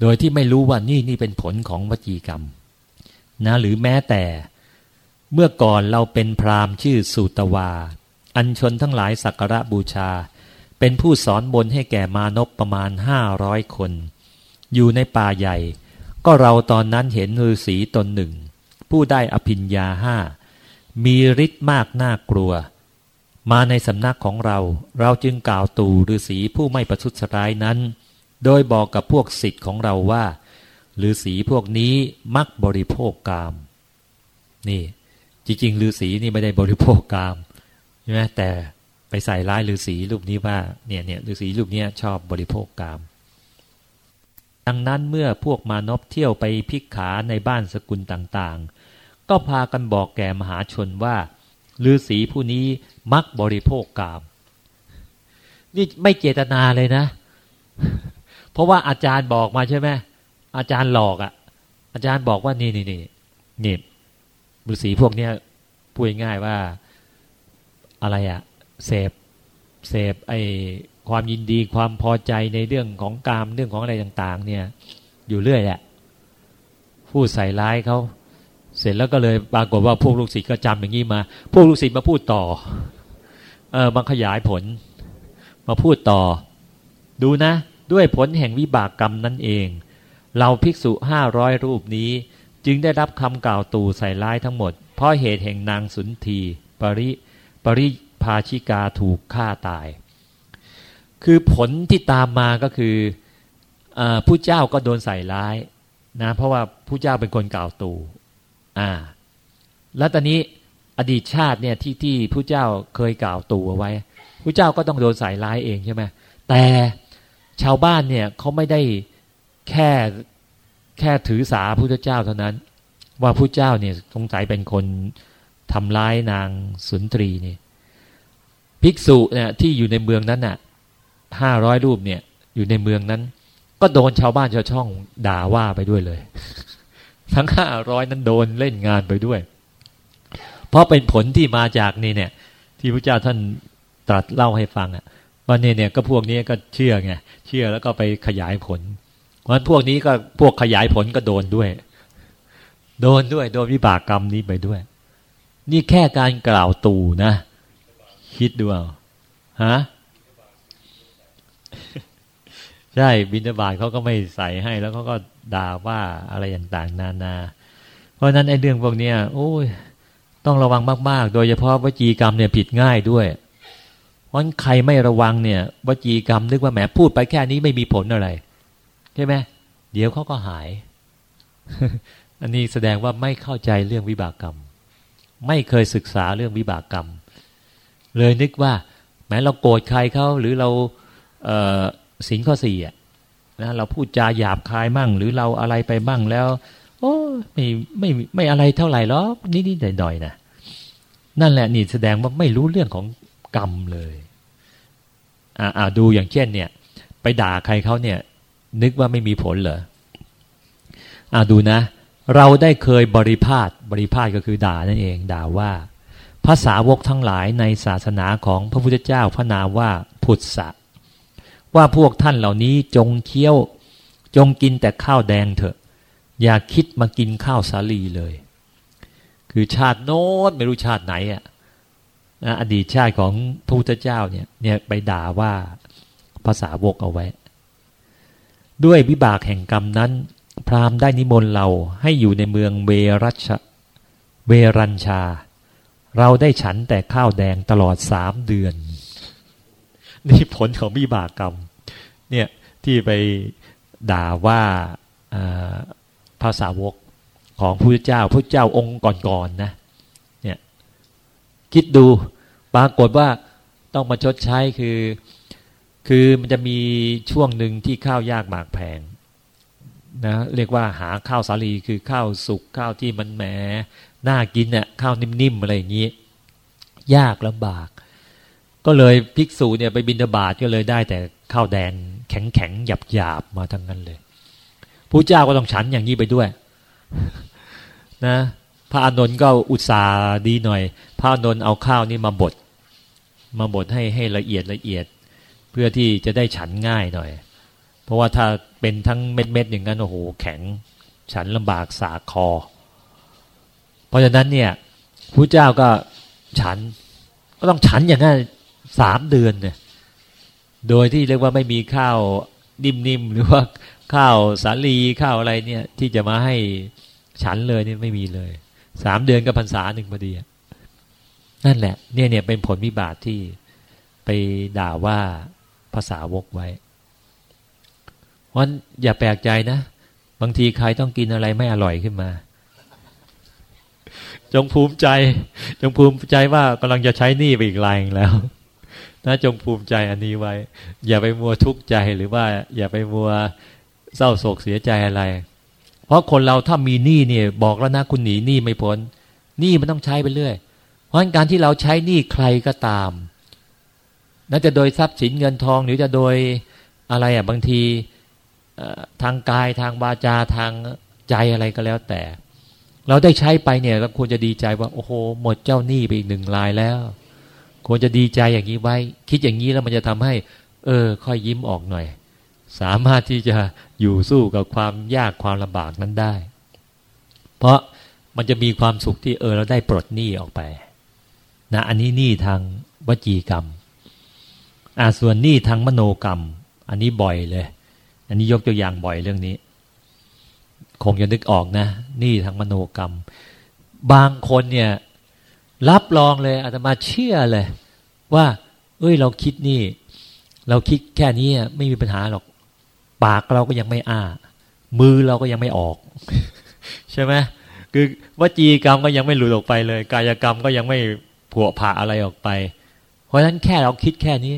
โดยที่ไม่รู้ว่านี่นี่เป็นผลของวจีกรรมนะหรือแม้แต่เมื่อก่อนเราเป็นพราหมณ์ชื่อสุตวา อัญชนทั้งหลายสักการะบูชา เป็นผู้สอนบนให้แก่มานพประมาณห้าร้อยคน อยู่ในป่าใหญ่ ก็เราตอนนั้นเห็นฤาษีตนหนึ่ง ผู้ได้อภิญญาห้า มีฤทธิ์มากน่ากลัว มาในสำนักของเรา เราจึงกล่าวตู่ฤาษีผู้ไม่ประทุษร้ายนั้น โดยบอกกับพวกสิทธิ์ของเราว่าฤาษีพวกนี้มักบริโภคกาม นี่ จริงๆฤาษีนี่ไม่ได้บริโภคกามใช่ไหมแต่ไปใส่ร้ายฤาษีรูปนี้ว่าเนี่ยเนี่ยฤาษีรูปนี้ชอบบริโภคกาม ดังนั้นเมื่อพวกมานพเที่ยวไปพิกขาในบ้านสกุลต่างๆ ก็พากันบอกแก่มหาชนว่าฤาษีผู้นี้มักบริโภคกาม นี่ไม่เจตนาเลยนะ เพราะว่าอาจารย์บอกมาใช่ไหมอาจารย์หลอกอะ่ะ อาจารย์บอกว่านี่นี่นี่นี่ฤาษีพวกเนี้ยพูดง่ายว่าอะไรอะเสพเสพไอความยินดีความพอใจในเรื่องของกามเรื่องของอะไรต่าง ๆ เนี่ย อยู่เรื่อยแหละพูดใส่ร้ายเขาเสร็จแล้วก็เลยปรากฏว่าพวกลูกศิษย์ก็จำอย่างนี้มา พวกลูกศิษย์มาพูดต่อ เออมาขยายผล มาพูดต่อ ดูนะ ด้วยผลแห่งวิบากกรรมนั่นเอง เราภิกษุห้าร้อยรูปนี้จึงได้รับคำกล่าวตู่ใส่ร้ายทั้งหมด เพราะเหตุแห่งนางสุนทีปริปริภาชิกาถูกฆ่าตาย คือผลที่ตามมาก็คืออผู้เจ้าก็โดนใส่ร้ายนะเพราะว่าผู้เจ้าเป็นคนกล่าวตู่อ่า แล้วตอนนี้อดีตชาติเนี่ยที่ที่ผู้เจ้าเคยกล่าวตู่เอาไว้ผู้เจ้าก็ต้องโดนใส่ร้ายเองใช่ไหมแต่ ชาวบ้านเนี่ยเขาไม่ได้แค่แค่ถือสาพุทธเจ้าเท่านั้น ว่าพุทธเจ้าเนี่ยสงสัยเป็นคนทำร้ายนางสุนทรีนี่ภิกษุเนี่ยที่อยู่ในเมืองนั้นน่ะห้าร้อยรูปเนี่ยอยู่ในเมืองนั้น ก็โดนชาวบ้านชาวช่อง ด่าว่าไปด้วยเลย ทั้งห้าร้อยนั้นโดนเล่นงานไปด้วย เพราะเป็นผลที่มาจากนี่เนี่ย ที่พระเจ้าท่านตรัสเล่าให้ฟังอะ ว่าเนี่ยเนี่ยก็พวกนี้ก็เชื่อไงเชื่อแล้วก็ไปขยายผลพราะพวกนี้ก็พวกขยายผลก็โดนด้วย โดนด้วยโดนวิบากกรรมนี้ไปด้วย นี่แค่การกล่าวตู่นะ คิดดูเอาฮะใช่บินาบาตเขาก็ไม่ใส่ให้ แล้วเขาก็ด่าว่าอะไรต่างๆนานา เพราะนั้นไอ้เรื่องพวกนี้โอ้ยต้องระวังมาก ๆ โดยเฉพาะวจีกรรมเนี่ยผิดง่ายด้วย เพราะใครไม่ระวังเนี่ยวจีกรรมนึกว่าแหมพูดไปแค่นี้ไม่มีผลอะไร ใช่ไหมเดี๋ยวเขาก็หาย อันนี้แสดงว่าไม่เข้าใจเรื่องวิบากกรรม ไม่เคยศึกษาเรื่องวิบากกรรม เลยนึกว่า แม้เราโกรธใครเขาหรือเราเสิงข้อสี่อะนะเราพูดจาหยาบคายมั่ง หรือเราอะไรไปบ้างแล้ว โอ้ไม่ไม่ไม่อะไรเท่าไหร่หรอกนิดนิดหน่อยๆนะนั่นแหละนี่แสดงว่าไม่รู้เรื่องของ กรรมเลยอ่าดูอย่างเช่นเนี่ย ไปด่าใครเขาเนี่ย นึกว่าไม่มีผลเหรออ่าดูนะ เราได้เคยบริพาทบริพาทก็คือด่านั่นเอง ด่าว่าภาษาวกทั้งหลายในศาสนาของพระพุทธเจ้าพระนามว่าพุทธะว่าพวกท่านเหล่านี้จงเคี้ยว จงกินแต่ข้าวแดงเถอะ อย่าคิดมากินข้าวสาลีเลย คือชาติโน้นไม่รู้ชาติไหนอะ อดีตชาติของพระพุทธเจ้าเนี่ยเนี่ยไปด่าว่าภาษาวกเอาไว้ ด้วยวิบากแห่งกรรมนั้น พราหมณ์ได้นิมนต์เราให้อยู่ในเมืองเวรัชเวรัญชา เราได้ฉันแต่ข้าวแดงตลอดสามเดือน นี่ผลของวิบากกรรมเนี่ยที่ไปด่าว่าภาษาวกของพระเจ้าพระเจ้าองค์ก่อนๆนนะเนี่ยคิดดู รากฏว่าต้องมาชดใช้คือ คือมันจะมีช่วงหนึ่งที่ข้าวยากหมากแพงนะเรียกว่าหาข้าวสาลีคือข้าวสุกข้าวที่มันแหมน่ากินเนี่ยข้าวนิ่มๆอะไรอย่างนี้ ยากลำบาก ก็เลยภิกษุเนี่ยไปบินบาตก็เลยได้แต่ข้าวแดงแข็งๆหยาบๆมาทั้งนั้นเลยผู้เจ้าก็ต้องฉันอย่างนี้ไปด้วย นะ พระอานนท์ก็อุตส่าห์ดีหน่อย พระอานนท์เอาข้าวนี่มาบด มาบดให้ให้ละเอียดละเอียด เพื่อที่จะได้ฉันง่ายหน่อย เพราะว่าถ้าเป็นทั้งเม็ดเม็ดอย่างนั้นโอ้โหแข็ง ฉันลำบากสาคอ เพราะฉะนั้นเนี่ยพระเจ้าก็ฉันก็ต้องฉันอย่างนั้นสามเดือนเนี่ยโดยที่เรียกว่าไม่มีข้าวนิ่มๆหรือว่าข้าวสาลีข้าวอะไรเนี่ยที่จะมาให้ฉันเลยนี่ไม่มีเลยสามเดือนกับพรรษาหนึ่งพอดี นั่นแหละ เนี่ยเนี่ยเป็นผลวิบากที่ไปด่าว่าภาษาวกไว้เพราะอย่าแปลกใจนะ บางทีใครต้องกินอะไรไม่อร่อยขึ้นมา จงภูมิใจ จงภูมิใจว่ากำลังจะใช้หนี้ไปอีกลายแล้วนะจงภูมิใจอันนี้ไว้ อย่าไปมัวทุกข์ใจหรือว่า อย่าไปมัวเศร้าโศกเสียใจอะไร เพราะคนเราถ้ามีหนี้เนี่ย บอกแล้วนะคุณหนีหนี้ไม่พ้นหนี้มันต้องใช้ไปเรื่อย เพราะการที่เราใช้หนี้ใครก็ตามน่าจะโดยทรัพย์สินเงินทองหรือจะโดยอะไรอะบางทีทางกายทางวาจาทางใจอะไรก็แล้วแต่ เราได้ใช้ไปเนี่ยเราควรจะดีใจว่า โอ้โห หมดเจ้าหนี้ไปอีกหนึ่งลายแล้ว ควรจะดีใจอย่างนี้ไว้ คิดอย่างนี้แล้วมันจะทำให้ เออ ค่อยยิ้มออกหน่อย สามารถที่จะอยู่สู้กับความยากความลำบากนั้นได้ เพราะมันจะมีความสุขที่เออเราได้ปลดหนี้ออกไป นะอันนี้หนี้ทางวจีกรรมอ่าส่วนหนี้ทางมโนกรรม อันนี้บ่อยเลย อันนี้ยกตัวอย่างบ่อยเรื่องนี้ คงจะนึกออกนะหนี่ทางมโนกรรม บางคนเนี่ยรับรองเลยอาตมาเชื่อเลย ว่า เอ้ยเราคิดนี่ เราคิดแค่นี้ไม่มีปัญหาหรอก ปากเราก็ยังไม่อ้า มือเราก็ยังไม่ออก ใช่ไหมคือวจีกรรมก็ยังไม่หลุดออกไปเลย กายกรรมก็ยังไม่ ผัวผ่าอะไรออกไป เพราะฉะนั้นแค่เราคิดแค่นี้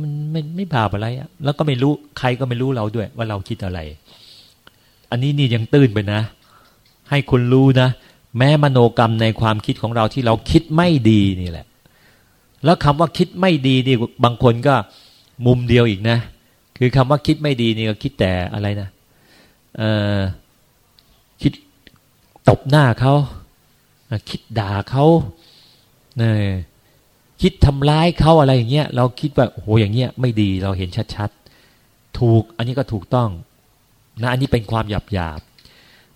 มันไม่ไม่บาปอะไรอะแล้วก็ไม่รู้ใครก็ไม่รู้เราด้วย ว่าเราคิดอะไร อันนี้นี่ยังตื่นไปนะ ให้คุณรู้นะ แม้มโนกรรมในความคิดของเราที่เราคิดไม่ดีนี่แหละ แล้วคำว่าคิดไม่ดีนี่บางคนก็มุมเดียวอีกนะ คือคำว่าคิดไม่ดีนี่ก็คิดแต่อะไรนะเออคิดตบหน้าเขาคิดด่าเขา คิดทำร้ายเขาอะไรอย่างเงี้ยเราคิดว่าโอ้โหอย่างเงี้ยไม่ดีเราเห็นชัดๆ ถูกอันนี้ก็ถูกต้องนะอันนี้เป็นความหยาบหยาบ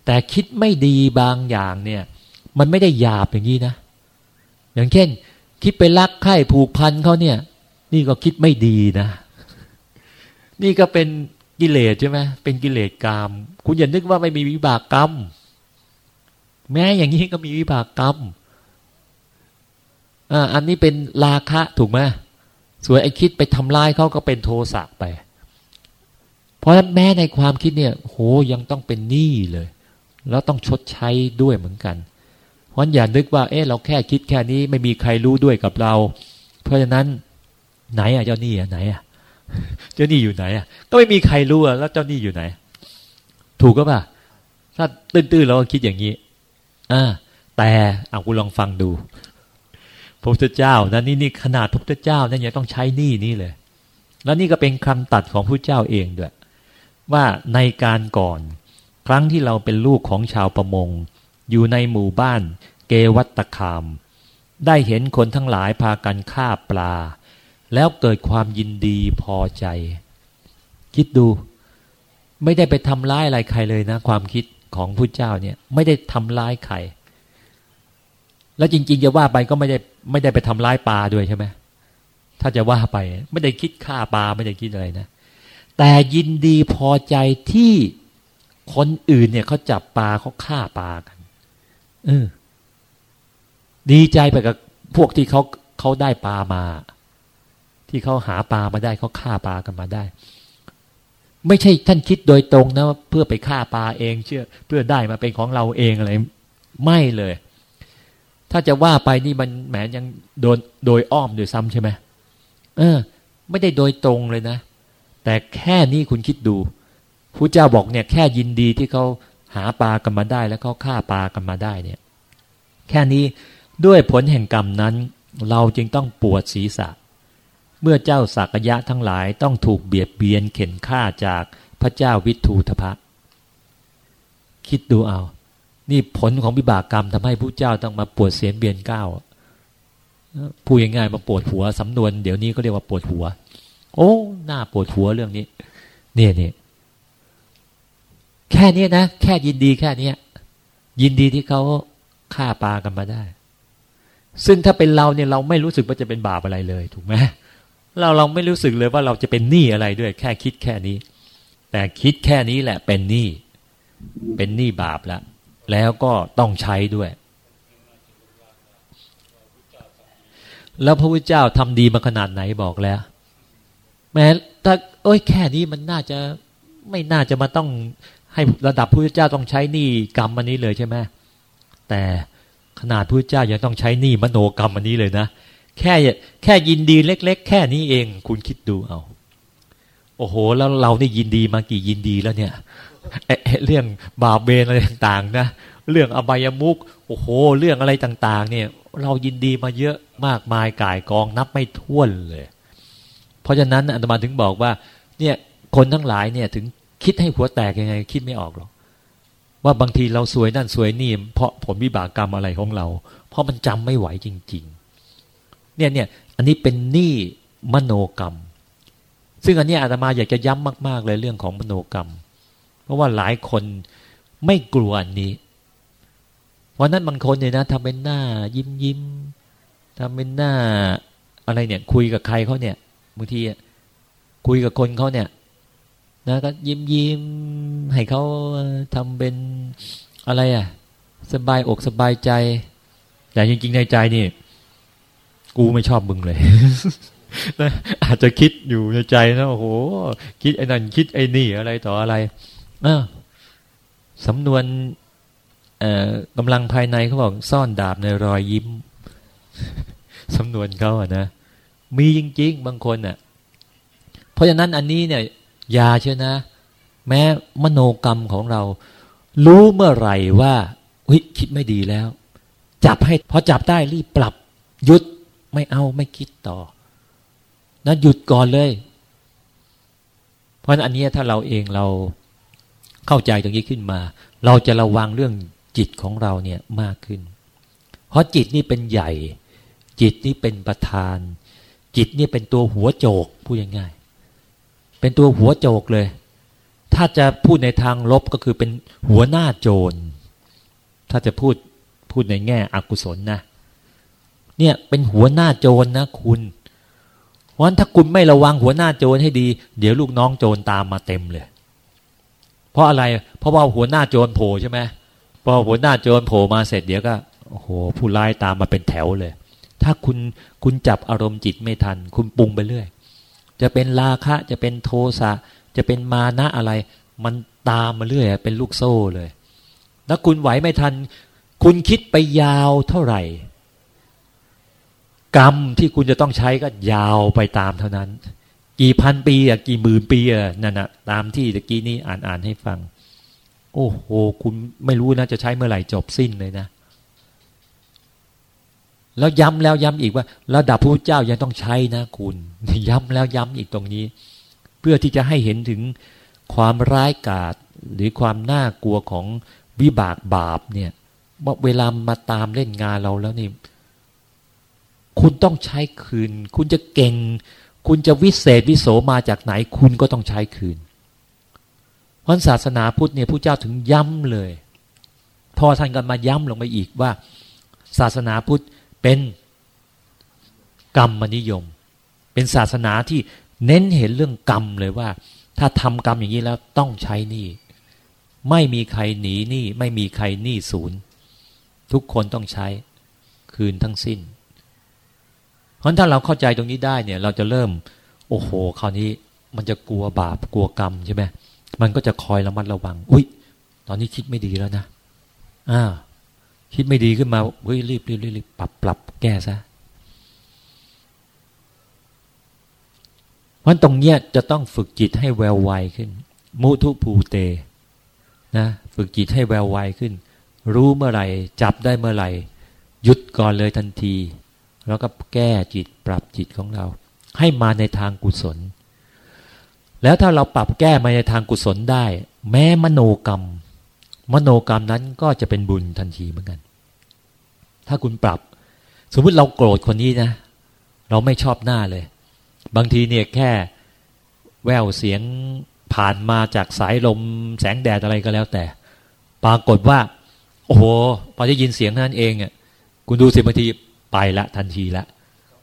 แต่คิดไม่ดีบางอย่างเนี่ย มันไม่ได้หยาบอย่างนี้นะ อย่างเช่น คิดไปรักใคร่ผูกพันเขาเนี่ย นี่ก็คิดไม่ดีนะ นี่ก็เป็นกิเลสใช่ไหมเป็นกิเลสกรรม คุณอย่านึกว่าไม่มีวิบากกรรม แม้อย่างนี้ก็มีวิบากกรรม อันนี้เป็นราคะถูกไหมส่วนไอ้คิดไปทำลายเขาก็เป็นโทสะไป เพราะฉะนั้นแม้ในความคิดเนี่ยโหยังต้องเป็นหนี้เลย แล้วต้องชดใช้ด้วยเหมือนกัน เพราะอย่านึกว่าเออเราแค่คิดแค่นี้ไม่มีใครรู้ด้วยกับเรา เพราะฉะนั้นไหนอะเจ้าหนี้อะไหนอะเจ้าหนี้อยู่ไหนอะก็ไม่มีใครรู้อะแล้วเจ้าหนี้อยู่ไหน ถูกก็ป่ะถ้าตื้นๆเราก็คิดอย่างนี้อ่าแต่เอาคุณลองฟังดู พระพุทธเจ้านะนี่นี่ขนาดพระพุทธเจ้านั่นยังต้องใช้นี้นี้เลย แล้วนี่ก็เป็นคำตัดของพระเจ้าเองด้วย ว่าในการก่อน ครั้งที่เราเป็นลูกของชาวประมง อยู่ในหมู่บ้าน เกวัตคาม ได้เห็นคนทั้งหลายพากันฆ่าปลา แล้วเกิดความยินดีพอใจ คิดดู ไม่ได้ไปทำร้ายอะไรใครเลยนะ ความคิดของพระเจ้าเนี่ย ไม่ได้ทำร้ายใคร แล้วจริง ๆ จะว่าไปก็ไม่ได้ไม่ได้ไปทำร้ายปลาด้วยใช่ไหมถ้าจะว่าไปไม่ได้คิดฆ่าปลาไม่ได้คิดอะไรนะ แต่ยินดีพอใจที่คนอื่นเนี่ยเขาจับปลาเขาฆ่าปลากันเออดีใจไปกับพวกที่เขาเขาได้ปลามา ที่เขาหาปลามาได้เขาฆ่าปลากันมาได้ ไม่ใช่ท่านคิดโดยตรงนะเพื่อไปฆ่าปลาเองเชื่อ เพื่อได้มาเป็นของเราเองอะไรไม่เลย ถ้าจะว่าไปนี่มันแหมยังโดนโดยอ้อมโดยซ้ำใช่ไหมเออ ไม่ได้โดยตรงเลยนะ แต่แค่นี้คุณคิดดูพระเจ้าบอกเนี่ยแค่ยินดีที่เขาหาปลากันมาได้ แล้วเขาฆ่าปลากันมาได้เนี่ย แค่นี้ด้วยผลแห่งกรรมนั้น เราจึงต้องปวดศีรษะ เมื่อเจ้าสักยะทั้งหลายต้องถูกเบียดเบียนเข็นฆ่าจากพระเจ้าวิทูทพะ คิดดูเอา นี่ผลของวิบากกรรมทำให้ผู้เจ้าต้องมาปวดเสียนเบียนก้าวพูดง่ายๆมาปวดหัวสำนวนเดี๋ยวนี้ก็เรียกว่าปวดหัว โอ้หน้าปวดหัวเรื่องนี้ เนี่ยเนี่ยแค่นี้นะแค่ยินดีแค่นี้ยินดีที่เขาฆ่าปลากันมาได้ ซึ่งถ้าเป็นเราเนี่ยเราไม่รู้สึกว่าจะเป็นบาปอะไรเลย ถูกไหมเราเราไม่รู้สึกเลยว่าเราจะเป็นหนี้อะไรด้วย แค่คิดแค่นี้ แต่คิดแค่นี้แหละเป็นหนี้เป็นหนี้บาปแล้ว แล้วก็ต้องใช้ด้วย แล้วพระพุทธเจ้าทำดีมาขนาดไหนบอกแล้ว แม้ถ้าเอ้ยแค่นี้มันน่าจะไม่น่าจะมาต้องให้ระดับพระพุทธเจ้าต้องใช้หนี้กรรมอันนี้เลยใช่ไหมแต่ขนาดพระพุทธเจ้ายังต้องใช้หนี้มโนกรรมอันนี้เลยนะแค่แค่ยินดีเล็ก ๆ แค่นี้เอง คุณคิดดูเอา โอ้โห แล้วเรานี่ยินดีมากี่ยินดีแล้วเนี่ย เรื่องบาเบนอะไรต่างๆ นะ เรื่องอบายมุกโอ้โห เรื่องอะไรต่าง ๆ เนี่ย เรายินดีมาเยอะมากมายก่ายกองนับไม่ถ้วนเลย เพราะฉะนั้นอาตมาถึงบอกว่า เนี่ยคนทั้งหลายเนี่ยถึงคิดให้หัวแตกยังไง คิดไม่ออกหรอกว่าบางทีเราสวยนั่นสวยนี่ เพราะผลวิบากกรรมอะไรของเรา เพราะมันจำไม่ไหวจริง ๆ เนี่ยเนี่ยอันนี้เป็นหนี้มโนกรรม ซึ่งอันนี้อาตมาอยากจะย้ำมาก ๆ เลยเรื่องของมโนกรรม เพราะว่าหลายคนไม่กลัวอันนี้ วันนั้นบางคนเนี่ยนะทำเป็นหน้ายิ้มยิ้มทำเป็นหน้าอะไรเนี่ย คุยกับใครเขาเนี่ยบางทีคุยกับคนเขาเนี่ย นะก็ยิ้มยิ้มให้เขาทำเป็นอะไรอะ สบายอกสบายใจ แต่จริงๆในใจนี่ กูไม่ชอบมึงเลยนะอาจจะคิดอยู่ในใจนะโอ้โห คิดไอ้นั่นคิดไอ้นี่อะไรต่ออะไร อสำนวนกำลังภายในเขาบอกซ่อนดาบในรอยยิ้ม สำนวนเขาอะนะ มีจริง ๆ บางคนอะเพราะฉะนั้นอันนี้เนี่ยยาเชื่อนะ แม้มโนกรรมของเรา รู้เมื่อไหร่ว่าเฮ้ยคิดไม่ดีแล้ว จับให้พอจับได้รีบปรับ หยุดไม่เอาไม่คิดต่อนะหยุดก่อนเลย เพราะอันนี้ถ้าเราเองเรา เข้าใจตรงนี้ขึ้นมา เราจะระวังเรื่องจิตของเราเนี่ยมากขึ้น เพราะจิตนี่เป็นใหญ่ จิตนี่เป็นประธาน จิตนี่เป็นตัวหัวโจกพูดง่ายๆเป็นตัวหัวโจกเลย ถ้าจะพูดในทางลบก็คือเป็นหัวหน้าโจร ถ้าจะพูดพูดในแง่อกุศลนะ เนี่ยเป็นหัวหน้าโจรนะคุณเพราะฉะนั้นถ้าคุณไม่ระวังหัวหน้าโจรให้ดี เดี๋ยวลูกน้องโจรตามมาเต็มเลย เพราะอะไร เพราะว่าหัวหน้าโจรโผล่ใช่ไหมพอหัวหน้าโจรโผล่มาเสร็จเดี๋ยวก็โอ้โหผู้ร้ายตามมาเป็นแถวเลย ถ้าคุณคุณจับอารมณ์จิตไม่ทัน คุณปรุงไปเรื่อย จะเป็นราคะจะเป็นโทสะจะเป็นมานะอะไร มันตามมาเรื่อยเป็นลูกโซ่เลยแล้วคุณไหวไม่ทัน คุณคิดไปยาวเท่าไหร่ กรรมที่คุณจะต้องใช้ก็ยาวไปตามเท่านั้น กี่พันปีอะกี่หมื่นปีอะนั่นนะตามที่ตะกี้นี้อ่านอ่านให้ฟัง โอ้โห คุณไม่รู้นะจะใช้เมื่อไหร่จบสิ้นเลยนะ แล้วย้ำแล้วย้ำอีกว่า ระดับพระเจ้ายังต้องใช้นะคุณ ย้ำแล้วย้ำอีกตรงนี้ เพื่อที่จะให้เห็นถึงความร้ายกาจหรือความน่ากลัวของวิบากบาปเนี่ยว่าเวลามาตามเล่นงานเราแล้วนี่ คุณต้องใช้คืน คุณจะเก่ง คุณจะวิเศษวิโสมาจากไหน คุณก็ต้องใช้คืน เพราะศาสนาพุทธเนี่ยผู้เจ้าถึงย้ำเลย พอท่านกันมาย้ำลงไปอีกว่า ศาสนาพุทธเป็นกรรมนิยม เป็นศาสนาที่เน้นเห็นเรื่องกรรมเลยว่า ถ้าทำกรรมอย่างนี้แล้วต้องใช้หนี้ไม่มีใครหนีหนี้ไม่มีใครหนี้ศูนย์ ทุกคนต้องใช้คืนทั้งสิ้น เพราะถ้าเราเข้าใจตรงนี้ได้เนี่ย เราจะเริ่ม โอ้โห คราวนี้มันจะกลัวบาปกลัวกรรมใช่ไหมมันก็จะคอยระมัดระวัง อุ้ยตอนนี้คิดไม่ดีแล้วนะอ่าคิดไม่ดีขึ้นมาเฮ้ยรีบรีบรีบปรับปรับแก้ซะวันตรงเนี้ยจะต้องฝึกจิตให้แววไวขึ้น มุทุภูเตนะฝึกจิตให้แววไวขึ้น รู้เมื่อไหร่ จับได้เมื่อไหร่ หยุดก่อนเลยทันที แล้วก็แก้จิตปรับจิตของเรา ให้มาในทางกุศล แล้วถ้าเราปรับแก้มาในทางกุศลได้ แม้มโนกรรม มโนกรรมนั้นก็จะเป็นบุญทันทีเหมือนกัน ถ้าคุณปรับ สมมติเราโกรธคนนี้นะ เราไม่ชอบหน้าเลย บางทีเนี่ยแค่แววเสียงผ่านมาจากสายลมแสงแดดอะไรก็แล้วแต่ ปรากฏว่า โอ้โห พอได้ยินเสียงนั้นเองอะคุณดูสิบางที ไปละทันทีละ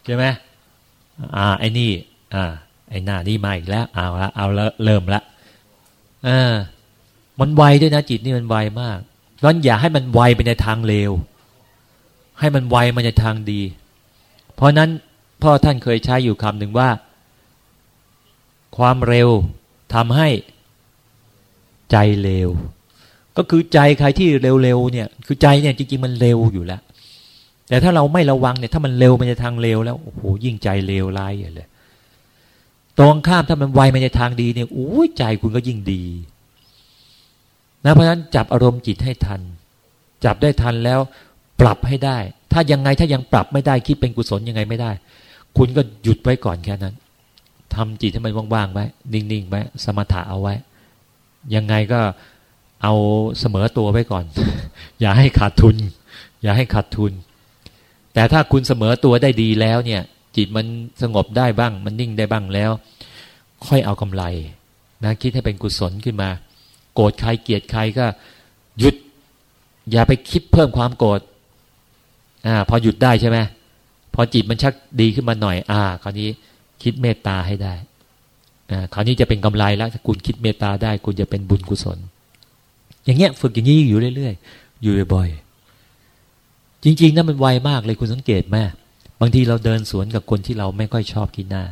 ใช่ไหมอ่าไอ้นี่อ่าไอ้หน้านี่มาอีกแล้วเอาละเอาละเริ่มละอ่ามันไวด้วยนะจิตนี่มันไวมากเพราะอย่าให้มันไวไปในทางเลวให้มันไวมาในทางดี เพราะนั้นพ่อท่านเคยใช้อยู่คำหนึ่งว่า ความเร็วทำให้ใจเร็ว ก็คือใจใครที่เร็วๆเนี่ย คือใจเนี่ยจริงๆมันเร็วอยู่แล้ว แต่ถ้าเราไม่ระวังเนี่ยถ้ามันเร็วมันจะทางเร็วแล้วโอ้โหยิ่งใจเร็วร้ายเลยตรงข้ามถ้ามันไวมันจะทางดีเนี่ยโอ้ใจคุณก็ยิ่งดีนะเพราะฉะนั้นจับอารมณ์จิตให้ทัน จับได้ทันแล้วปรับให้ได้ ถ้ายังไงถ้ายังปรับไม่ได้คิดเป็นกุศลยังไงไม่ได้ คุณก็หยุดไว้ก่อนแค่นั้นทำจิตให้มันว่างๆไว้ นิ่งๆไว้สมถะเอาไว้ ยังไงก็เอาเสมอตัวไว้ก่อน อย่าให้ขาดทุน อย่าให้ขาดทุน แต่ถ้าคุณเสมอตัวได้ดีแล้วเนี่ย จิตมันสงบได้บ้าง มันนิ่งได้บ้างแล้ว ค่อยเอากำไรนะคิดให้เป็นกุศลขึ้นมา โกรธใครเกลียดใครก็หยุด อย่าไปคิดเพิ่มความโกรธอ่าพอหยุดได้ใช่ไหมพอจิตมันชักดีขึ้นมาหน่อย อ่า คราวนี้คิดเมตตาให้ได้อ่าคราวนี้จะเป็นกำไรแล้วถ้าคุณคิดเมตตาได้ คุณจะเป็นบุญกุศล อย่างเงี้ยฝึกอย่างนี้อยู่เรื่อยๆอยู่บ่อยๆ จริง ๆนะมันไวมากเลยคุณสังเกตไหมบางทีเราเดินสวนกับคนที่เราไม่ค่อยชอบกินหน้า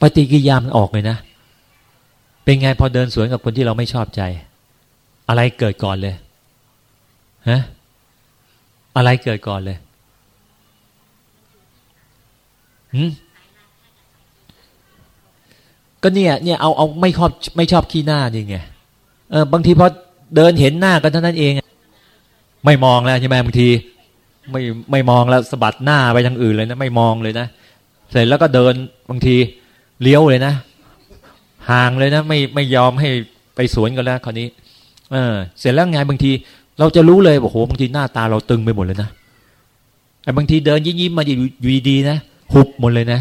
ปฏิกิยามันออกเลยนะ เป็นไงพอเดินสวนกับคนที่เราไม่ชอบใจ อะไรเกิดก่อนเลยฮะอะไรเกิดก่อนเลยหืมก็เนี่ยเนี่ยเอาเอาไม่ชอบไม่ชอบขี้หน้านี่ไงเออบางทีพอเดินเห็นหน้ากันเท่านั้นเอง ไม่มองแล้วใช่ไหมบางที ไม่ไม่มองแล้วสะบัดหน้าไปทางอื่นเลยนะ ไม่มองเลยนะเสร็จแล้วก็เดินบางทีเลี้ยวเลยนะห่างเลยนะ ไม่ไม่ยอมให้ไปสวนกันแล้วคราวนี้เออเสร็จแล้วไงบางที เราจะรู้เลยโอ้โหบางทีหน้าตาเราตึงไปหมดเลยนะไอ้บางทีเดินยิ้มยิ้มมาอยู่ดีๆนะหุบหมดเลยนะ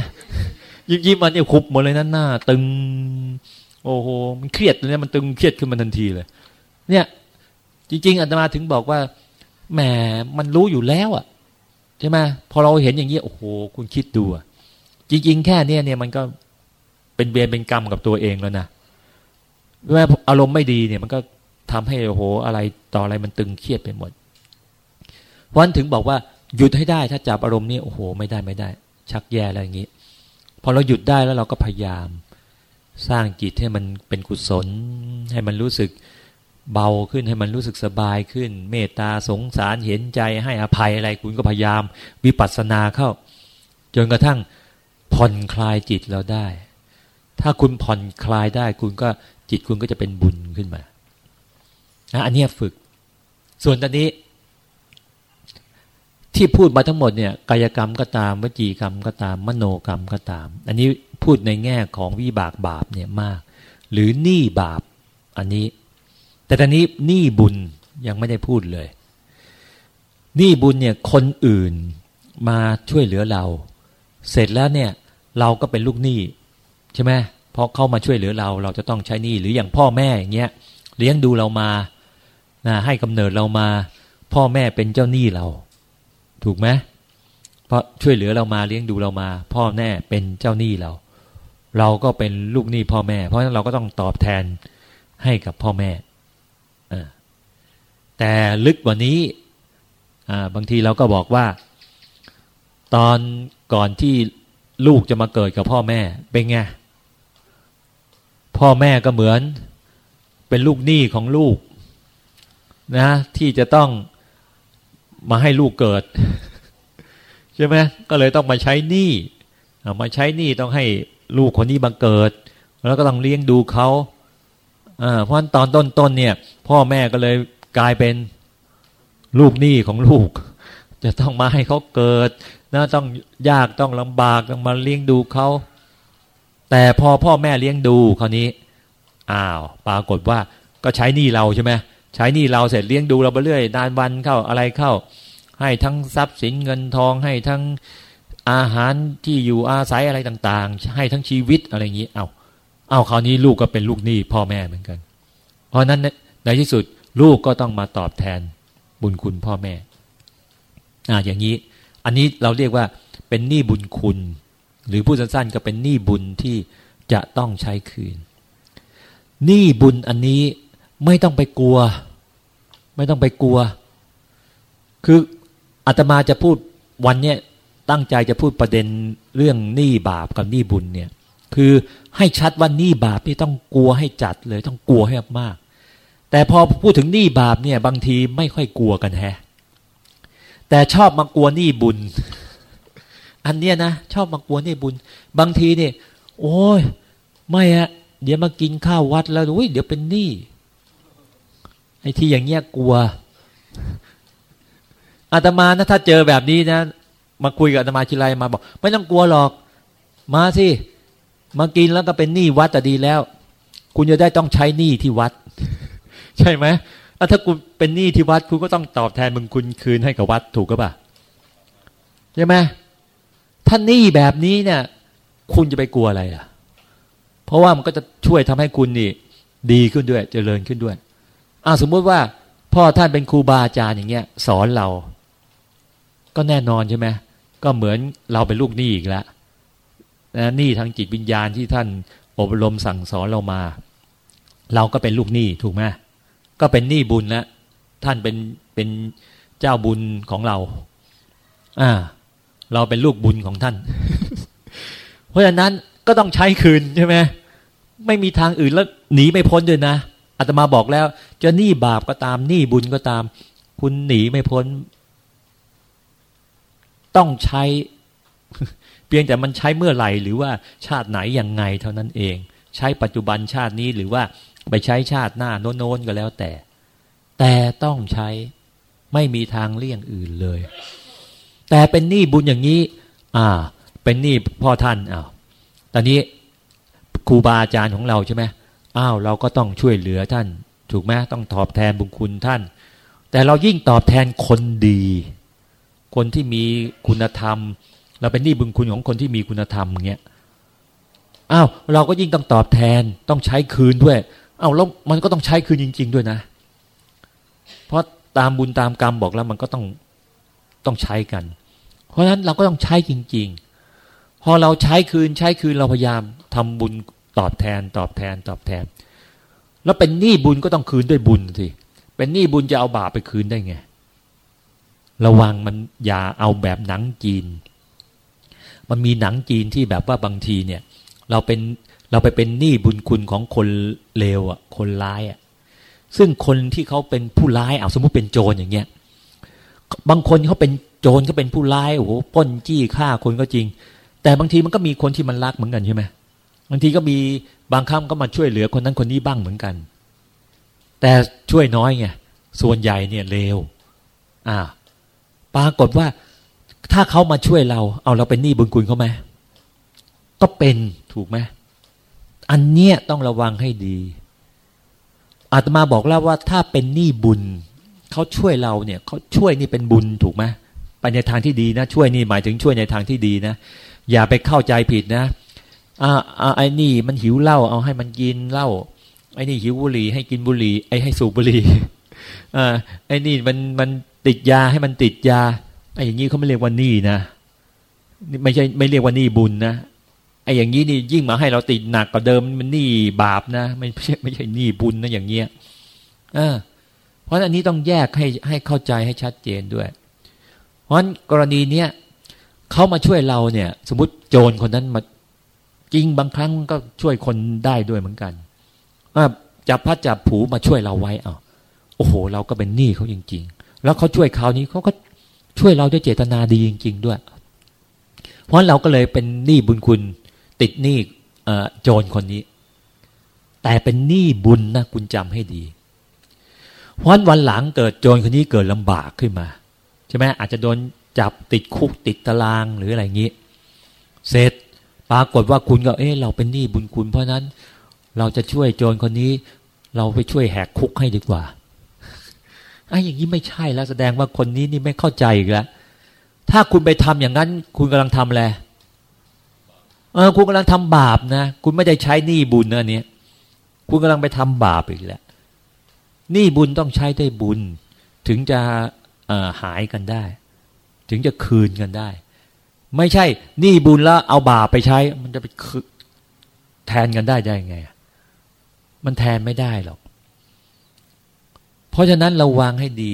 ยิ้มยิ้มมันเนี่ยหุบหมดเลยนะหน้า ตึง โอ้โหมันเครียดเลยมันตึงเครียดขึ้นมาทันทีเลย เนี่ย จริง ๆอาตมาถึงบอกว่า แหมมันรู้อยู่แล้วอะใช่ไหมพอเราเห็นอย่างนี้โอ้โห คุณคิดดูอะจริง ๆ แค่เนี้ยเนี่ยมันก็เป็นเบียนเป็นกรรมกับตัวเองแล้วนะว่าอารมณ์ไม่ดีเนี่ยมันก็ทำให้โอ้โห อะไรต่ออะไรมันตึงเครียดไปหมดวันถึงบอกว่าหยุดให้ได้ถ้าจับอารมณ์นี้โอ้โห ไม่ได้ไม่ได้ ชักแย่อะไรอย่างนี้พอเราหยุดได้แล้วเราก็พยายาม สร้างจิตให้มันเป็นกุศล ให้มันรู้สึก เบาขึ้นให้มันรู้สึกสบายขึ้น เมตตาสงสารเห็นใจให้อภัยอะไรคุณก็พยายาม วิปัสสนาเข้า จนกระทั่งผ่อนคลายจิตเราได้ ถ้าคุณผ่อนคลายได้ คุณก็จิตคุณก็จะเป็นบุญขึ้นมาอันนี้ฝึก ส่วนตอนนี้ ที่พูดมาทั้งหมดเนี่ยกายกรรมก็ตามวจีกรรมก็ตาม มโนกรรมก็ตาม อันนี้พูดในแง่ของวิบากบาปเนี่ยมาก หรือหนี้บาป อันนี้ แต่ตอนนี้หนี้บุญยังไม่ได้พูดเลยหนี้บุญเนี่ยคนอื่นมาช่วยเหลือเรา เสร็จแล้วเนี่ย เราก็เป็นลูกหนี้ใช่ไหมเพราะเข้ามาช่วยเหลือเรา เราจะต้องใช้หนี้หรืออย่างพ่อแม่อย่างเงี้ยเลี้ยงดูเรามานะให้กำเนิดเรามา พ่อแม่เป็นเจ้าหนี้เรา ถูกไหมเพราะช่วยเหลือเรามาเลี้ยงดูเรามา พ่อแม่เป็นเจ้าหนี้เรา เราก็เป็นลูกหนี้พ่อแม่ เพราะฉะนั้นเราก็ต้องตอบแทนให้กับพ่อแม่ แต่ลึกกว่านี้บางทีเราก็บอกว่า ตอนก่อนที่ลูกจะมาเกิดกับพ่อแม่ เป็นไง พ่อแม่ก็เหมือน เป็นลูกหนี้ของลูก นะ ที่จะต้องมาให้ลูกเกิด ใช่ไหมก็เลยต้องมาใช้หนี้มาใช้หนี้ต้องให้ลูกคนนี้มาเกิด แล้วก็ต้องเลี้ยงดูเขาเพราะตอนต้นๆเนี่ย พ่อแม่ก็เลย กลายเป็นลูกหนี้ของลูก จะต้องมาให้เขาเกิดนะต้องยากต้องลำบากต้องมาเลี้ยงดูเขาแต่พอพ่อแม่เลี้ยงดูคราวนี้อ้าวปรากฏว่าก็ใช้หนี้เราใช่ไหมใช้หนี้เราเสร็จเลี้ยงดูเราไปเรื่อยนานวันเข้าอะไรเข้า ให้ทั้งทรัพย์สินเงินทองให้ทั้งอาหารที่อยู่อาศัยอะไรต่างๆ ให้ทั้งชีวิตอะไรอย่างนี้เอาเอาคราวนี้ลูกก็เป็นลูกหนี้พ่อแม่เหมือนกัน เพราะนั้นในที่สุด ลูกก็ต้องมาตอบแทนบุญคุณพ่อแม่อ่าอย่างนี้ อันนี้เราเรียกว่าเป็นหนี้บุญคุณ หรือผู้สั้นๆก็เป็นหนี้บุญที่จะต้องใช้คืนหนี้บุญอันนี้ไม่ต้องไปกลัว ไม่ต้องไปกลัว คืออาตมาจะพูดวันเนี้ยตั้งใจจะพูดประเด็นเรื่องหนี้บาปกับหนี้บุญเนี่ย คือให้ชัดว่าหนี้บาปนี่ต้องกลัวให้จัดเลย ต้องกลัวให้มาก แต่พอพูดถึงหนี้บาปเนี่ยบางทีไม่ค่อยกลัวกันแฮะ แต่ชอบมากลัวหนี้บุญ อันเนี้ยนะชอบมากลัวหนี้บุญ บางทีเนี่ย โอ้ยไม่อะเดี๋ยวมากินข้าววัดแล้วอุ้ยเดี๋ยวเป็นหนี้ไอ้ที่อย่างเงี้ยกลัวอาตมานะถ้าเจอแบบนี้นะ มาคุยกับอาตมาชิไรมาบอก ไม่ต้องกลัวหรอก มาสิมากินแล้วก็เป็นหนี้วัดแต่ดีแล้ว คุณจะได้ต้องใช้หนี้ที่วัด ใช่ไหมถ้าคุณเป็นหนี้ที่วัดคุณก็ต้องตอบแทนมึงคุณคืนให้กับวัดถูกก็ป่ะใช่ไหมถ้าหนี้แบบนี้เนี่ย คุณจะไปกลัวอะไรอะ เพราะว่ามันก็จะช่วยทำให้คุณนี่ ดีขึ้นด้วยจเจริญขึ้นด้วยอ่าสมมุติว่า พ่อท่านเป็นครูบาอาจารย์อย่างเงี้ย สอนเรา ก็แน่นอนใช่ไหมก็เหมือนเราเป็นลูกหนี้อีกแล้วนะหนี้ทางจิตวิญญาณที่ท่านอบรมสั่งสอนเรามา เราก็เป็นลูกหนี้ถูกไหม ก็เป็นหนี้บุญแล้วท่านเป็นเป็นเจ้าบุญของเรา อ่า เราเป็นลูกบุญของท่าน เพราะฉะนั้นก็ต้องใช้คืนใช่ไหมไม่มีทางอื่นแล้วหนีไม่พ้นด้วยนะอาตมาบอกแล้ว จะหนี้บาปก็ตามหนี้บุญก็ตาม คุณหนีไม่พ้น ต้องใช้ เพียงแต่มันใช้เมื่อไหร่ หรือว่าชาติไหนยังไงเท่านั้นเอง ใช้ปัจจุบันชาตินี้หรือว่า ไปใช้ชาติหน้าโน้นๆก็แล้วแต่ แต่ต้องใช้ไม่มีทางเลี่ยงอื่นเลย แต่เป็นหนี้บุญอย่างนี้ อ่า เป็นหนี้พ่อท่านอ้าวตอนนี้ครูบาอาจารย์ของเราใช่ไหมอ้าวเราก็ต้องช่วยเหลือท่าน ถูกไหมต้องตอบแทนบุญคุณท่าน แต่เรายิ่งตอบแทนคนดี คนที่มีคุณธรรม เราเป็นหนี้บุญคุณของคนที่มีคุณธรรมอย่างเงี้ยอ้าวเราก็ยิ่งต้องตอบแทนต้องใช้คืนด้วย อ้าวแล้วมันก็ต้องใช้คืนจริง ๆ ด้วยนะ เพราะตามบุญตามกรรมบอกแล้วมันก็ต้องต้องใช้กัน เพราะฉะนั้นเราก็ต้องใช้จริง ๆ พอเราใช้คืนใช้คืนเราพยายามทำบุญตอบแทน ตอบแทนตอบแทน แล้วเป็นหนี้บุญก็ต้องคืนด้วยบุญสิเป็นหนี้บุญจะเอาบาปไปคืนได้ไง ระวังมันอย่าเอาแบบหนังจีน มันมีหนังจีนที่แบบว่าบางทีเนี่ย เราเป็น เราไปเป็นหนี้บุญคุณของคนเลวอะ คนร้ายอะ ซึ่งคนที่เขาเป็นผู้ร้ายเอาสมมุติเป็นโจรอย่างเงี้ย บางคนเขาเป็นโจรเขาเป็นผู้ร้ายโอ้โหป้นจี้ฆ่าคนก็จริง แต่บางทีมันก็มีคนที่มันรักเหมือนกันใช่ไหมบางทีก็มีบางครั้งก็มาช่วยเหลือคนนั้นคนนี้บ้างเหมือนกัน แต่ช่วยน้อยไงส่วนใหญ่เนี่ยเลวอ่า ปรากฏว่าถ้าเขามาช่วยเรา เอาเราเป็นหนี้บุญคุณเขาไหมก็เป็นถูกไหม อันเนี้ยต้องระวังให้ดี อาตมาบอกแล้วว่าถ้าเป็นหนี้บุญเขาช่วยเราเนี่ยเขาช่วยนี่เป็นบุญถูกไหมไปในทางที่ดีนะ ช่วยนี่หมายถึงช่วยในทางที่ดีนะ อย่าไปเข้าใจผิดนะอ่าอ่าไอ้นี่มันหิวเหล้าเอาให้มันกินเหล้าไอ้นี่หิวบุหรี่ให้กินบุหรี่ไอ้ให้สูบบุหรี่อ่าไอ้นี่มันมันติดยาให้มันติดยาไอ้อย่างนี้เขาไม่เรียกว่านี่นะไม่ใช่ไม่เรียกว่านี่บุญนะ ไอ้อย่างนี้นี่ยิ่งมาให้เราติดหนักกว่าเดิมมันหนี่บาปนะไม่ใช่ไม่ใช่หนี่บุญนะอย่างเงี้ยเออเพราะอันนี้ต้องแยกให้ให้เข้าใจให้ชัดเจนด้วย เพราะนั้นกรณีเนี้ยเขามาช่วยเราเนี่ย สมมติโจรคนนั้นมาจริงบางครั้งก็ช่วยคนได้ด้วยเหมือนกันว่าจับพัดจับผูมาช่วยเราไว้อะโอ้โห เราก็เป็นหนี้เขาจริงแล้วเขาช่วยคราวนี้เขาก็ช่วยเราด้วยเจตนาดีจริง ๆ ด้วย เพราะเราก็เลยเป็นหนี้บุญคุณ ติดหนี้โจรคนนี้ แต่เป็นหนี้บุญนะคุณจำให้ดีเพราะวันหลังเกิดโจรคนนี้เกิดลำบากขึ้นมาใช่ไหมอาจจะโดนจับติดคุกติดตารางหรืออะไรอย่างนี้ เสร็จปรากฏว่าคุณก็เออเราเป็นหนี้บุญคุณ เพราะนั้นเราจะช่วยโจรคนนี้ เราไปช่วยแหกคุกให้ดีกว่าไอ้อย่างนี้ไม่ใช่แล้วแสดงว่าคนนี้นี่ไม่เข้าใจอีกแล้วถ้าคุณไปทำอย่างนั้น คุณกำลังทำอะไร เออ คุณกำลังทำบาปนะ คุณไม่ได้ใช้หนี้บุญนะเนี้ยคุณกำลังไปทำบาปอีกแล้วหนี้บุญต้องใช้ได้บุญ ถึงจะหายกันได้ ถึงจะคืนกันได้ ไม่ใช่หนี้บุญแล้วเอาบาปไปใช้ มันจะไปแทนกันได้ได้ไง มันแทนไม่ได้หรอก เพราะฉะนั้นเราวางให้ดี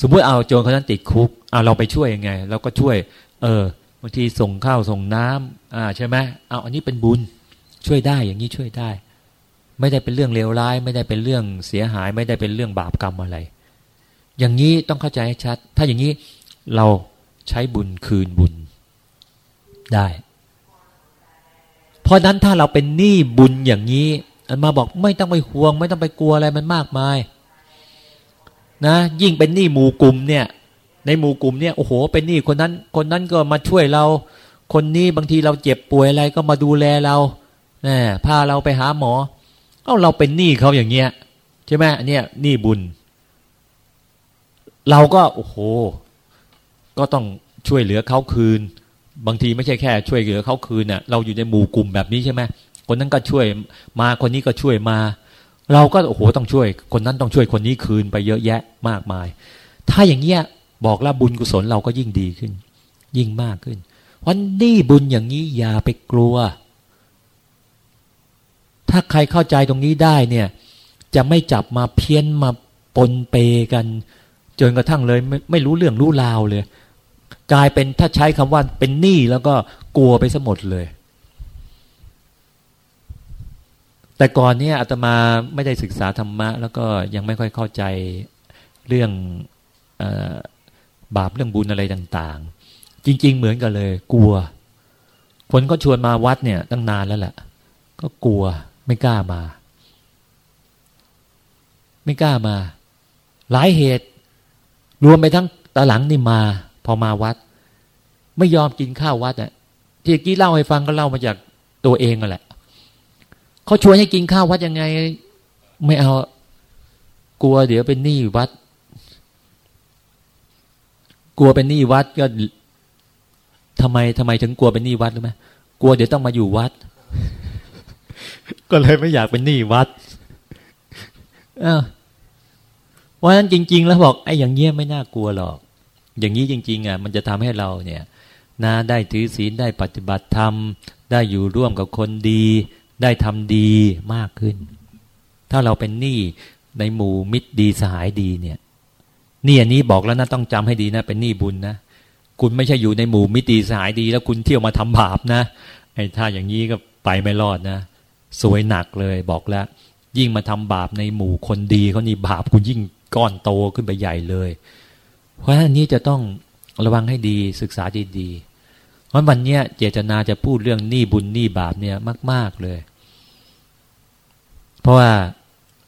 สมมติเอาโจรคนนั้นติดคุกเอาเราไปช่วยยังไง เราก็ช่วย เออางทีส่งข้าวส่งน้ำอ่าใช่ไหมเอาอันนี้เป็นบุญช่วยได้อย่างนี้ช่วยได้ ไม่ได้เป็นเรื่องเลวร้าย ไม่ได้เป็นเรื่องเสียหาย ไม่ได้เป็นเรื่องบาปกรรมอะไร อย่างนี้ต้องเข้าใจให้ชัด ถ้าอย่างนี้เราใช้บุญคืนบุญได้ เพราะนั้นถ้าเราเป็นหนี้บุญอย่างนี้อันมาบอกไม่ต้องไปห่วง ไม่ต้องไปกลัวอะไรมันมากมาย นะ ยิ่งเป็นหนี้หมู่กลุ่มเนี่ย ในหมู่กลุ่มเนี่ยโอ้โหเป็นหนี้คนนั้น คนนั้นก็มาช่วยเรา คนนี้บางทีเราเจ็บป่วยอะไรก็มาดูแลเราน่พาเราไปหาหมอ เอ้าเราเป็นหนี้เขาอย่างเงี้ยใช่ไหมเนี่ยหนี้บุญ เราก็โอ้โห ก็ต้องช่วยเหลือเขาคืน บางทีไม่ใช่แค่ ช่วยเหลือเขาคืนน่ะ เราอยู่ในหมู่กลุ่มแบบนี้ใช่ไหมคนนั้นก็ช่วยมาคนนี้ก็ช่วยมา เราก็โอ้โหต้องช่วย คนนั้นต้องช่วยคนนี้คืนไปเยอะแยะมากมาย ถ้าอย่างเงี้ย บอกแล้วบุญกุศลเราก็ยิ่งดีขึ้น ยิ่งมากขึ้นวันนี้บุญอย่างนี้อย่าไปกลัว ถ้าใครเข้าใจตรงนี้ได้เนี่ย จะไม่จับมาเพี้ยนมาปนเปกันจนกระทั่งเลยไม่ไม่รู้เรื่องรู้ราวเลย กลายเป็นถ้าใช้คำว่าเป็นหนี้แล้วก็กลัวไปซะหมดเลย แต่ก่อนเนี่ยอาตมาไม่ได้ศึกษาธรรมะ แล้วก็ยังไม่ค่อยเข้าใจเรื่อง บาปเรื่องบุญอะไรต่างๆ จริง ๆ เหมือนกันเลย กลัว คนก็ชวนมาวัดเนี่ย ตั้งนานแล้วแหละก็กลัวไม่กล้ามา ไม่กล้ามา หลายเหตุ รวมไปทั้งตาหลังนี่มา พอมาวัด ไม่ยอมกินข้าววัดอะที่กี้เล่าให้ฟังก็เล่ามาจากตัวเองนั่นแหละเขาชวนให้กินข้าววัดยังไง ไม่เอา กลัวเดี๋ยวเป็นหนี้วัด กลัวเป็นหนี้วัดก็ทำไมทำไมถึงกลัวเป็นหนี้วัดรู้ไหมกลัวเดี๋ยวต้องมาอยู่วัด ก็เลยไม่อยากเป็นหนี้วัดอ้าวเพราะฉะนั้นจริง ๆ แล้วบอกไอ้อย่างเงี้ยไม่น่ากลัวหรอก อย่างนี้จริง ๆ อะ มันจะทำให้เราเนี่ยนะได้ถือศีลได้ปฏิบัติธรรม ได้อยู่ร่วมกับคนดี ได้ทำดีมากขึ้น ถ้าเราเป็นหนี้ในหมู่มิตรดีสหายดีเนี่ย นี่อันนี้บอกแล้วนะต้องจำให้ดีนะ เป็นหนี้บุญนะคุณไม่ใช่อยู่ในหมู่มิตรสหายดี แล้วคุณเที่ยวมาทำบาปนะไอ้ถ้าอย่างนี้ก็ไปไม่รอดนะสวยหนักเลยบอกแล้ว ยิ่งมาทำบาปในหมู่คนดีเขานี่บาปคุณยิ่งก้อนโตขึ้นไปใหญ่เลย เพราะฉะนั้นนี้จะต้องระวังให้ดีศึกษาดีๆเพราะวันนี้เจตนาจะพูดเรื่องหนี้บุญหนี้บาปเนี่ยมาก ๆเลย เพราะว่า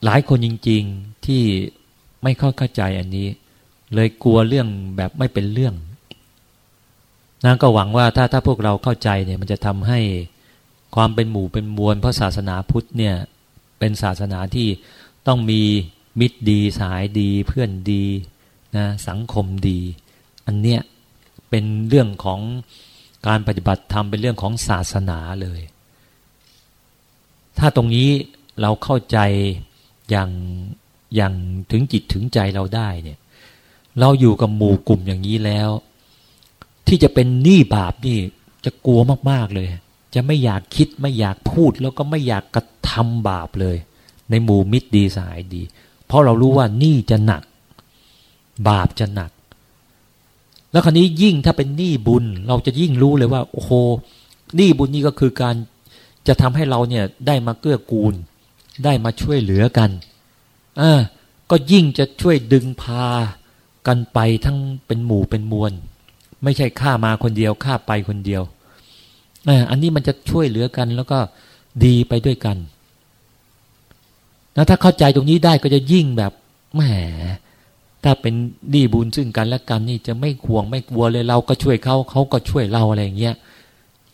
หลายคนจริง ๆที่ไม่เข้าใจอันนี้ เลยกลัวเรื่องแบบไม่เป็นเรื่องนะก็หวังว่าถ้าถ้าพวกเราเข้าใจเนี่ยมันจะทำให้ความเป็นหมู่เป็นมวล เพราะศาสนาพุทธเนี่ยเป็นศาสนาที่ต้องมีมิตรดีสายดีเพื่อนดีนะสังคมดี อันเนี้ยเป็นเรื่องของการปฏิบัติธรรมเป็นเรื่องของศาสนาเลย ถ้าตรงนี้เราเข้าใจอย่างอย่างถึงจิตถึงใจเราได้เนี่ย เราอยู่กับหมู่กลุ่มอย่างนี้แล้ว ที่จะเป็นหนี้บาปนี่จะกลัวมากๆเลย จะไม่อยากคิดไม่อยากพูดแล้วก็ไม่อยากกระทำบาปเลย ในหมู่มิตรดีสายดี เพราะเรารู้ว่าหนี้จะหนัก บาปจะหนัก แล้วคราวนี้ยิ่งถ้าเป็นหนี้บุญ เราจะยิ่งรู้เลยว่า โอ้โหหนี้บุญนี่ก็คือการจะทำให้เราเนี่ยได้มาเกื้อกูล ได้มาช่วยเหลือกันอ่าก็ยิ่งจะช่วยดึงพา กันไปทั้งเป็นหมู่เป็นมวล ไม่ใช่ข้ามาคนเดียวข้าไปคนเดียวอันนี้มันจะช่วยเหลือกันแล้วก็ดีไปด้วยกันแล้วถ้าเข้าใจตรงนี้ได้ก็จะยิ่งแบบแหมถ้าเป็นดีบุญซึ่งกันและกันนี่จะไม่ควงไม่กลัวเลยเราก็ช่วยเขาเขาก็ช่วยเราอะไรอย่างเงี้ย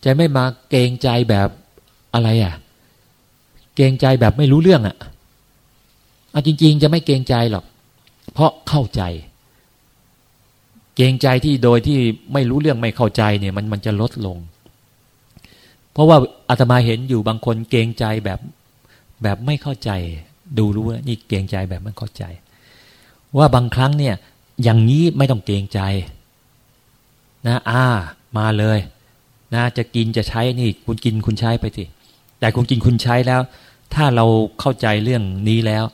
จะไม่มาเกรงใจแบบอะไรอะ เกรงใจแบบไม่รู้เรื่องอะเอาจริง ๆ จะไม่เกรงใจหรอก เพราะเข้าใจ เกรงใจที่โดยที่ไม่รู้เรื่องไม่เข้าใจเนี่ย มันมันจะลดลง เพราะว่าอาตมาเห็นอยู่บางคนเกรงใจแบบแบบไม่เข้าใจ ดูรู้ว่านี่เกรงใจแบบไม่เข้าใจ ว่าบางครั้งเนี่ย อย่างนี้ไม่ต้องเกรงใจ นะอ่ามาเลยนะจะกินจะใช้นี่ คุณกินคุณใช้ไปสิแต่คุณกินคุณใช้แล้ว ถ้าเราเข้าใจเรื่องนี้แล้ว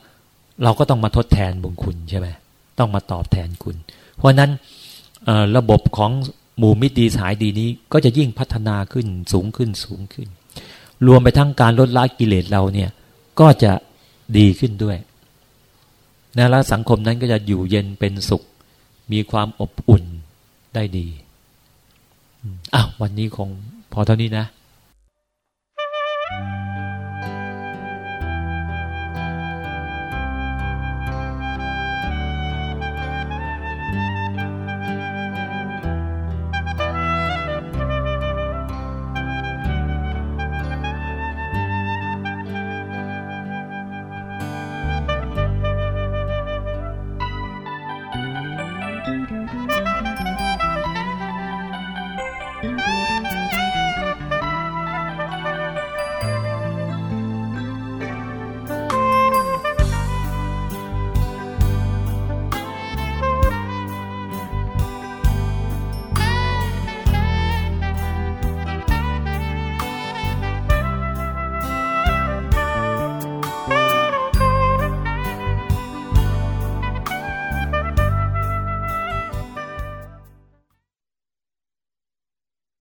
เราก็ต้องมาทดแทนบุญคุณใช่ไหมต้องมาตอบแทนคุณ เพราะนั้น ระบบของหมู่มิตรดีสายดีนี้ก็จะยิ่งพัฒนาขึ้นสูงขึ้นสูงขึ้น รวมไปทั้งการลดละกิเลสเราเนี่ยก็จะดีขึ้นด้วยนะแล้วสังคมนั้นก็จะอยู่เย็นเป็นสุข มีความอบอุ่นได้ดีอ้าววันนี้คงพอเท่านี้นะ Thank you.